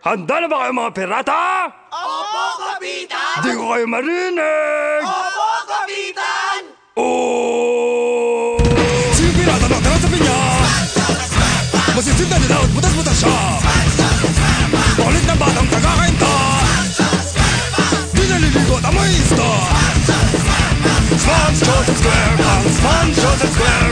Handa na ba kayo mga pirata? Opo, Kapitan! Di ko kayo marinig! Opo, Kapitan! Oh! Sino pirata na tara sa pinya? Masisip na nila at butas-butas siya! Paulit na batang tagakainta! Di naliligo at amoy ista! Spongebob Squarepants! Spongebob Squarepants!